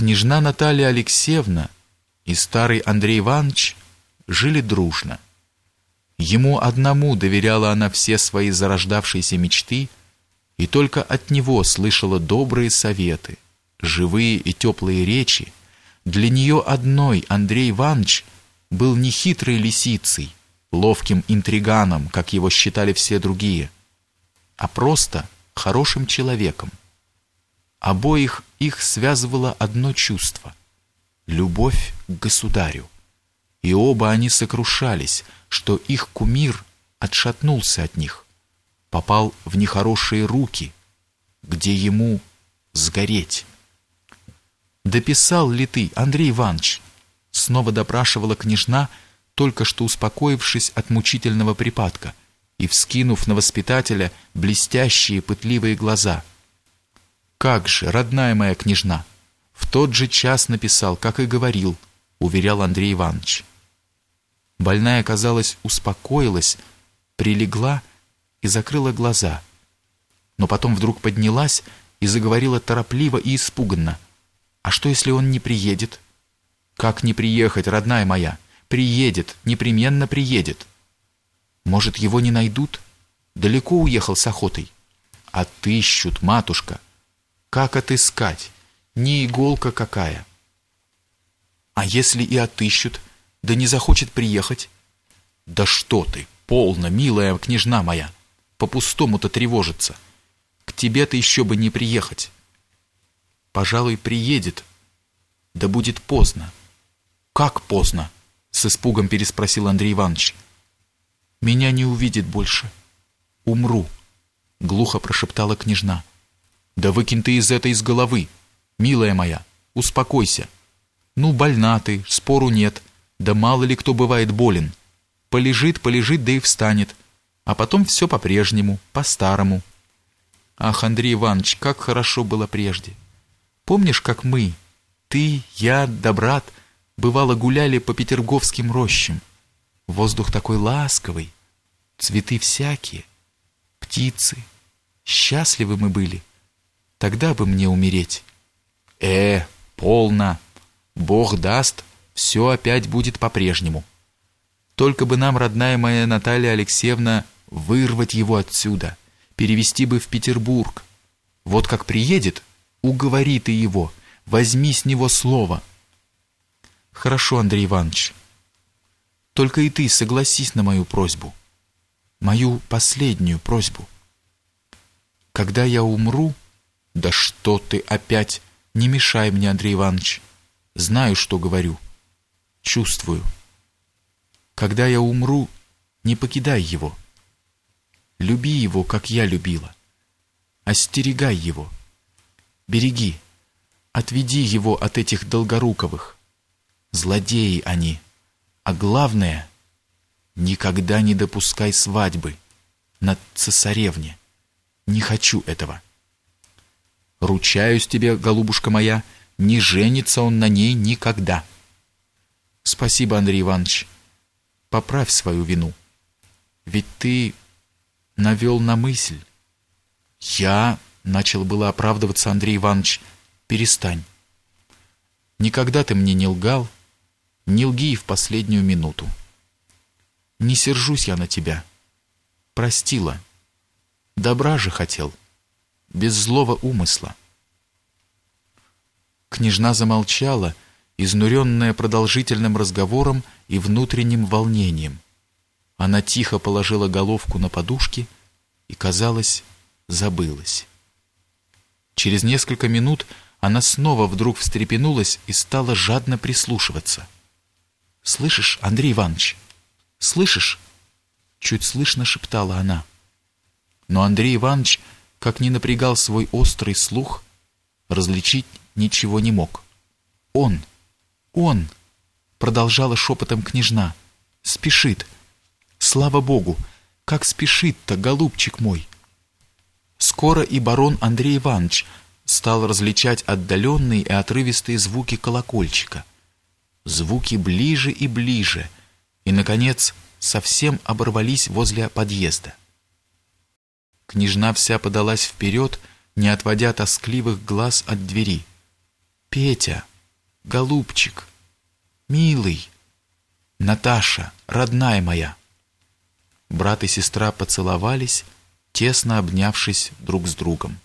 Княжна Наталья Алексеевна и старый Андрей Иванович жили дружно. Ему одному доверяла она все свои зарождавшиеся мечты и только от него слышала добрые советы, живые и теплые речи. Для нее одной Андрей Иванович был не хитрой лисицей, ловким интриганом, как его считали все другие, а просто хорошим человеком. Обоих их связывало одно чувство — любовь к государю. И оба они сокрушались, что их кумир отшатнулся от них, попал в нехорошие руки, где ему сгореть. «Дописал ли ты, Андрей Иванович?» Снова допрашивала княжна, только что успокоившись от мучительного припадка и вскинув на воспитателя блестящие пытливые глаза. «Как же, родная моя княжна!» В тот же час написал, как и говорил, уверял Андрей Иванович. Больная, казалось, успокоилась, прилегла и закрыла глаза. Но потом вдруг поднялась и заговорила торопливо и испуганно. «А что, если он не приедет?» «Как не приехать, родная моя? Приедет, непременно приедет». «Может, его не найдут? Далеко уехал с охотой?» «Отыщут, матушка. Как отыскать? Не иголка какая». «А если и отыщут, да не захочет приехать?» «Да что ты, полно, милая княжна моя, по-пустому-то тревожится. К тебе-то еще бы не приехать». «Пожалуй, приедет, да будет поздно». «Как поздно?» — с испугом переспросил Андрей Иванович. «Меня не увидит больше. Умру», — глухо прошептала княжна. «Да выкинь ты из этой из головы, милая моя, успокойся. Ну, больна ты, спору нет, да мало ли кто бывает болен. Полежит, полежит, да и встанет, а потом все по-прежнему, по-старому». Ах, Андрей Иванович, как хорошо было прежде. Помнишь, как мы, ты, я, да брат, бывало гуляли по петерговским рощам. Воздух такой ласковый, цветы всякие, птицы. Счастливы мы были. Тогда бы мне умереть. Э, полно. Бог даст, все опять будет по-прежнему. Только бы нам, родная моя Наталья Алексеевна, вырвать его отсюда, перевести бы в Петербург. Вот как приедет, уговори ты его, возьми с него слово — Хорошо, Андрей Иванович. Только и ты согласись на мою просьбу. Мою последнюю просьбу. Когда я умру... Да что ты опять? Не мешай мне, Андрей Иванович. Знаю, что говорю. Чувствую. Когда я умру, не покидай его. Люби его, как я любила. Остерегай его. Береги. Отведи его от этих долгоруковых. Злодеи они. А главное, никогда не допускай свадьбы на цесаревне. Не хочу этого. Ручаюсь тебе, голубушка моя, не женится он на ней никогда. Спасибо, Андрей Иванович. Поправь свою вину. Ведь ты навел на мысль. Я, начал было оправдываться Андрей Иванович, перестань. Никогда ты мне не лгал, не лги и в последнюю минуту. Не сержусь я на тебя. Простила. Добра же хотел. Без злого умысла. Княжна замолчала, изнуренная продолжительным разговором и внутренним волнением. Она тихо положила головку на подушки и, казалось, забылась. Через несколько минут она снова вдруг встрепенулась и стала жадно прислушиваться — «Слышишь, Андрей Иванович? Слышишь?» Чуть слышно шептала она. Но Андрей Иванович, как ни напрягал свой острый слух, различить ничего не мог. «Он! Он!» Продолжала шепотом княжна. «Спешит! Слава Богу! Как спешит-то, голубчик мой!» Скоро и барон Андрей Иванович стал различать отдаленные и отрывистые звуки колокольчика звуки ближе и ближе, и, наконец, совсем оборвались возле подъезда. Княжна вся подалась вперед, не отводя тоскливых глаз от двери. «Петя! голубчик, милый, Наташа, родная моя». Брат и сестра поцеловались, тесно обнявшись друг с другом.